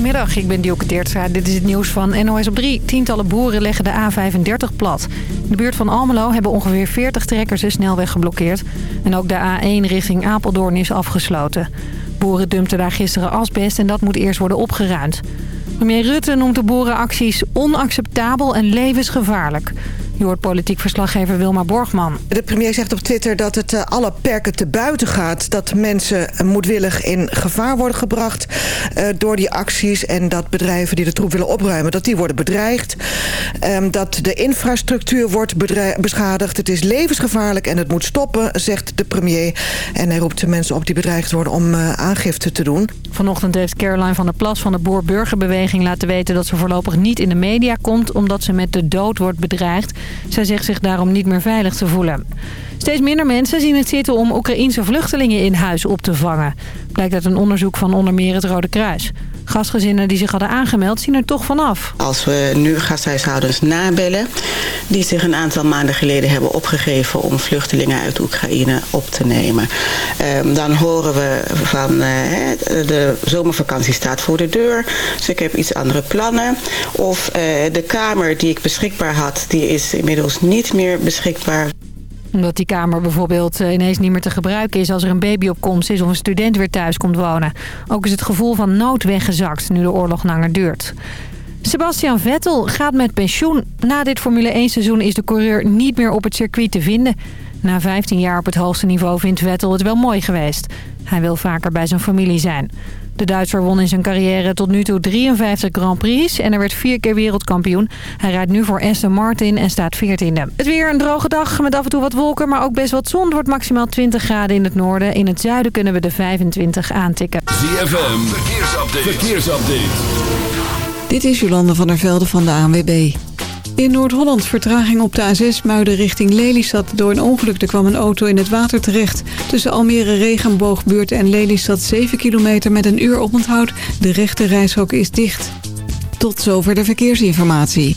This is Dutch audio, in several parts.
Goedemiddag, ik ben Dielke Teertstra. Dit is het nieuws van NOS op 3. Tientallen boeren leggen de A35 plat. In de buurt van Almelo hebben ongeveer 40 trekkers de snelweg geblokkeerd. En ook de A1 richting Apeldoorn is afgesloten. Boeren dumpten daar gisteren asbest en dat moet eerst worden opgeruimd. Premier Rutte noemt de boerenacties onacceptabel en levensgevaarlijk. Je hoort politiek verslaggever Wilma Borgman. De premier zegt op Twitter dat het uh, alle perken te buiten gaat. Dat mensen moedwillig in gevaar worden gebracht uh, door die acties. En dat bedrijven die de troep willen opruimen, dat die worden bedreigd. Um, dat de infrastructuur wordt beschadigd. Het is levensgevaarlijk en het moet stoppen, zegt de premier. En hij roept de mensen op die bedreigd worden om uh, aangifte te doen. Vanochtend heeft Caroline van der Plas van de Boer-Burgerbeweging laten weten... dat ze voorlopig niet in de media komt omdat ze met de dood wordt bedreigd. Zij zegt zich daarom niet meer veilig te voelen. Steeds minder mensen zien het zitten om Oekraïense vluchtelingen in huis op te vangen. Blijkt uit een onderzoek van onder meer het Rode Kruis. Gastgezinnen die zich hadden aangemeld zien er toch vanaf. Als we nu gasthuishoudens nabellen die zich een aantal maanden geleden hebben opgegeven om vluchtelingen uit Oekraïne op te nemen. Um, dan horen we van uh, de zomervakantie staat voor de deur, dus ik heb iets andere plannen. Of uh, de kamer die ik beschikbaar had, die is inmiddels niet meer beschikbaar omdat die kamer bijvoorbeeld eh, ineens niet meer te gebruiken is als er een baby op is of een student weer thuis komt wonen. Ook is het gevoel van nood weggezakt nu de oorlog langer duurt. Sebastian Vettel gaat met pensioen. Na dit Formule 1 seizoen is de coureur niet meer op het circuit te vinden. Na 15 jaar op het hoogste niveau vindt Vettel het wel mooi geweest. Hij wil vaker bij zijn familie zijn. De Duitser won in zijn carrière tot nu toe 53 Grand Prix en er werd vier keer wereldkampioen. Hij rijdt nu voor Aston Martin en staat 14e. Het weer een droge dag met af en toe wat wolken, maar ook best wat zon. Het wordt maximaal 20 graden in het noorden. In het zuiden kunnen we de 25 aantikken. ZFM, verkeersupdate. verkeersupdate. Dit is Jolande van der Velde van de ANWB. In Noord-Holland vertraging op de A6 Muiden richting Lelystad. Door een ongeluk er kwam een auto in het water terecht. Tussen Almere Regenboogbuurt en Lelystad 7 kilometer met een uur oponthoud. De rechte reishok is dicht. Tot zover de verkeersinformatie.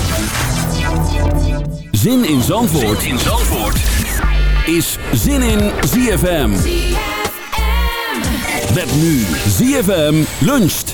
Zin in Zandvoort, zin in Zandvoort. is Zin in ZFM. Met nu ZFM luncht.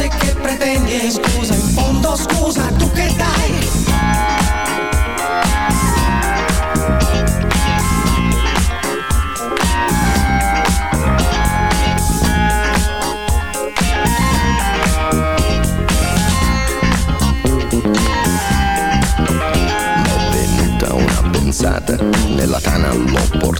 Cose che pretendi e scusa in fondo scusa tu che dai? Nella tana l'ho portata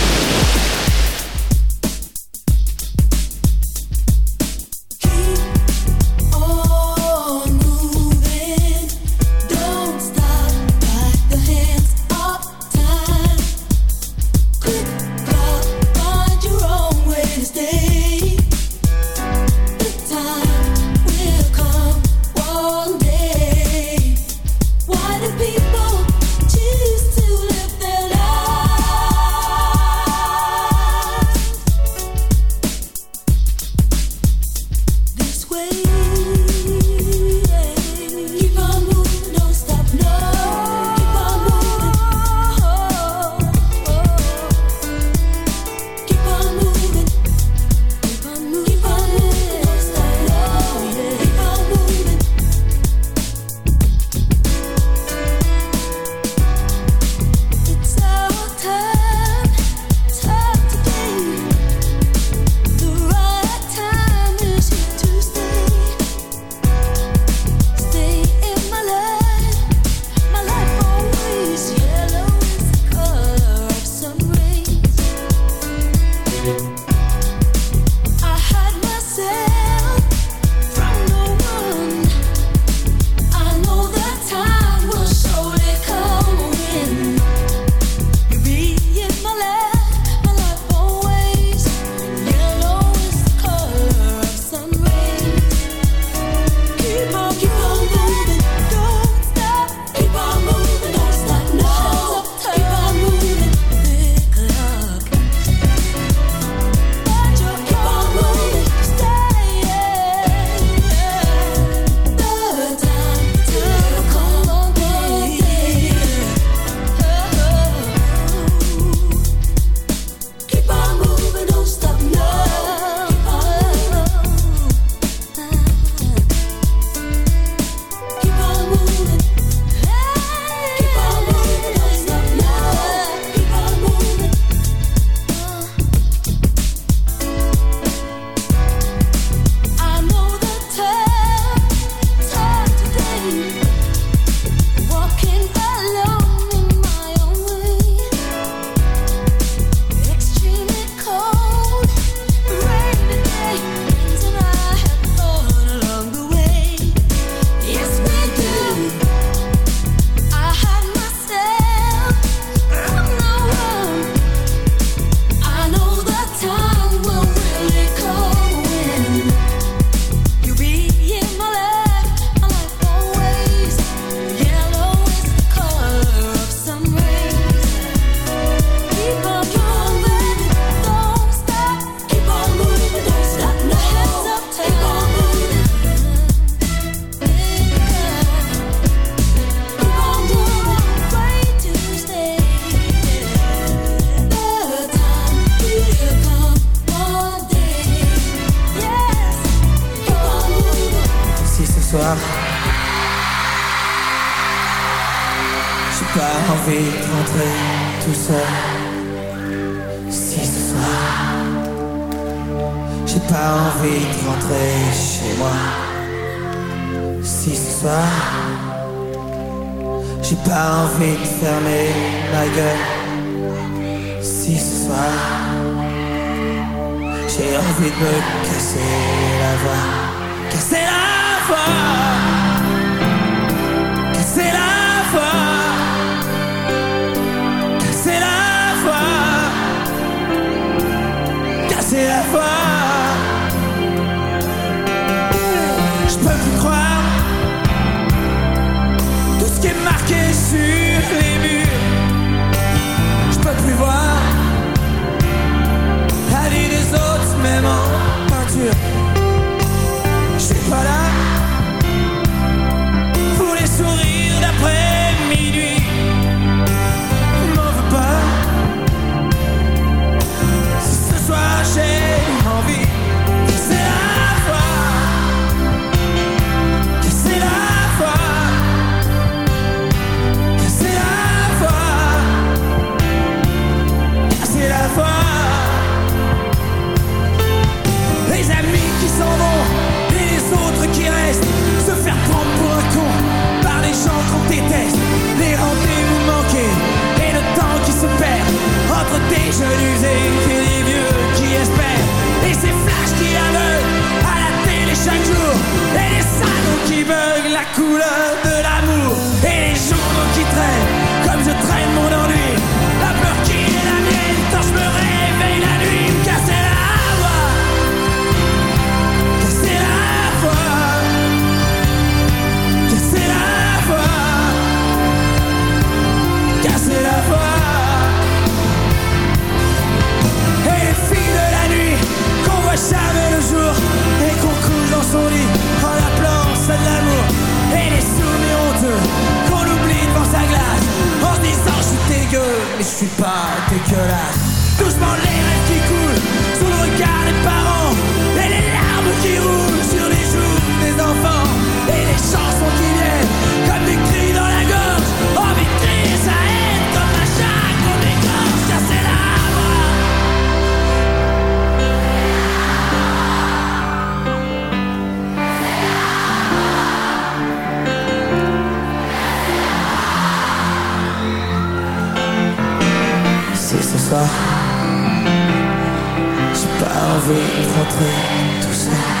Vous rentrez tout ça.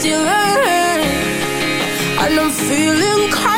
still hurt, and I'm feeling kind.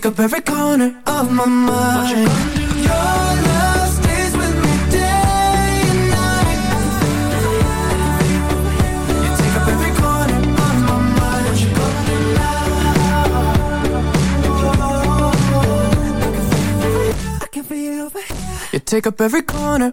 take up every corner of my mind. Your love stays with me day and night. You take up every corner of my mind. I can feel You take up every corner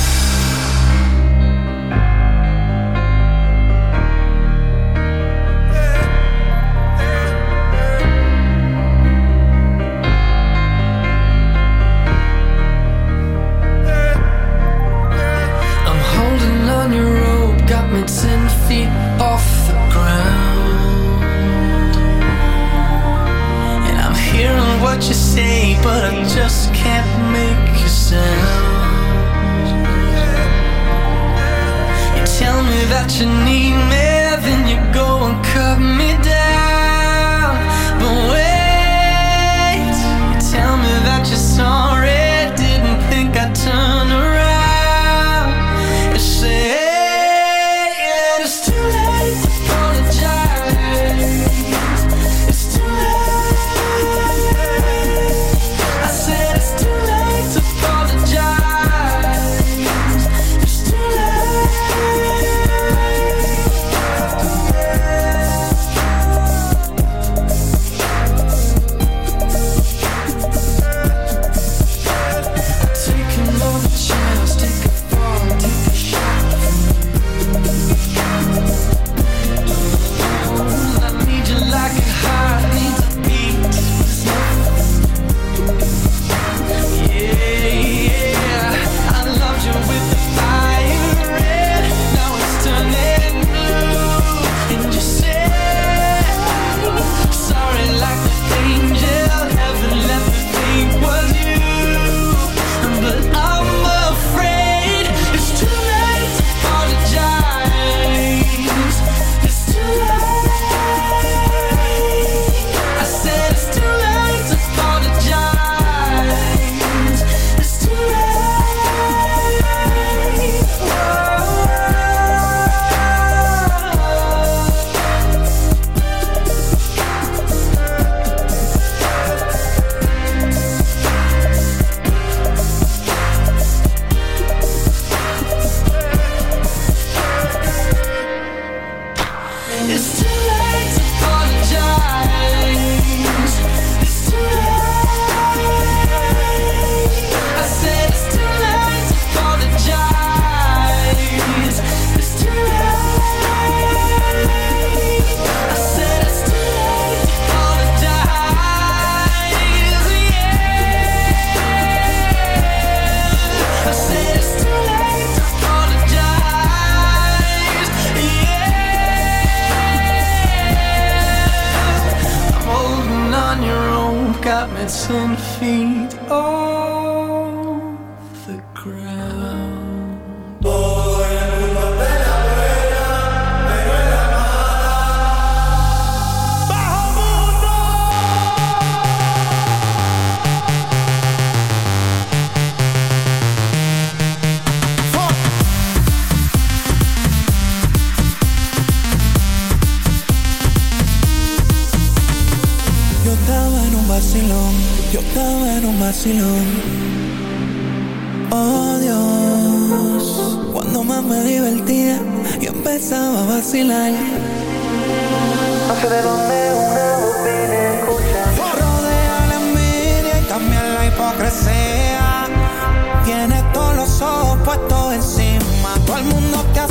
Vacilón. Oh Dios, cuando más me divertía, yo empezaba a vacilar. No sé de dónde una voz viene escucha. Rodea la envidia y también la hipocresía. Tiene todos los ojos puestos encima. Todo el mundo te hace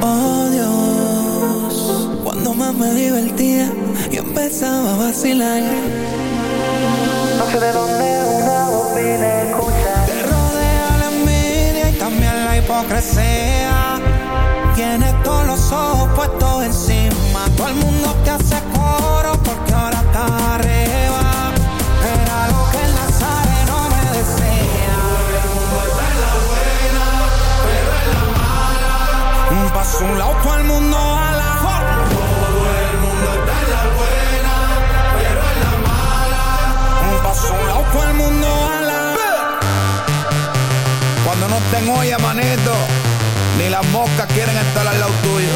Oh Dios, cuando más me divertía, yo empezaba a vacilar. No sé de dónde una voz viene escucha. Te rodea la envidia y también la hipocresía. Tienes todos los ojos puestos encima. Todo el mundo te hace Un lado, el mundo a Todo el mundo está en la buena. Un paso un lado, el mundo a la Cuando no estén olla, manito, ni las moscas quieren estar al lado tuyo.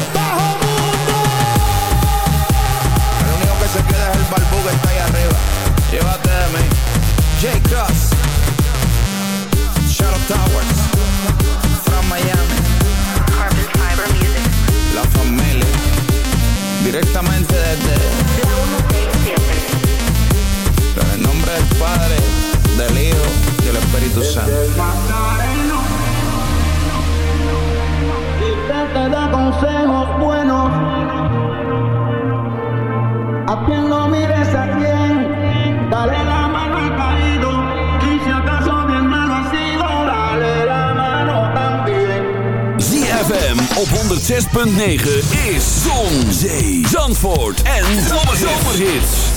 El único que se queda es el barbú que está ahí arriba. Llévate de mí. J. Cross. Del Hijo y del Espíritu Santo. te da consejos buenos. A quien no mires a quien, dale la mano al caído. Y si acaso mi hermano ha sido, dale la mano también. ZFM op 106.9 is Zon, Zee, Zandvoort en Zomerhits.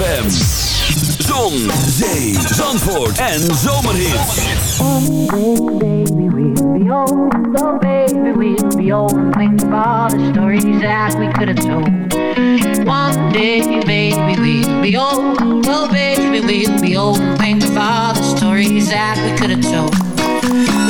ZFM. Zon, zee, zandvoort en zomerhit. One day, baby, we'll be old. Oh, baby, we'll be old. Think of all the stories that we could have told. One day, baby, we'll be old. Oh, baby, we'll be old. Think of all the stories that we could have told.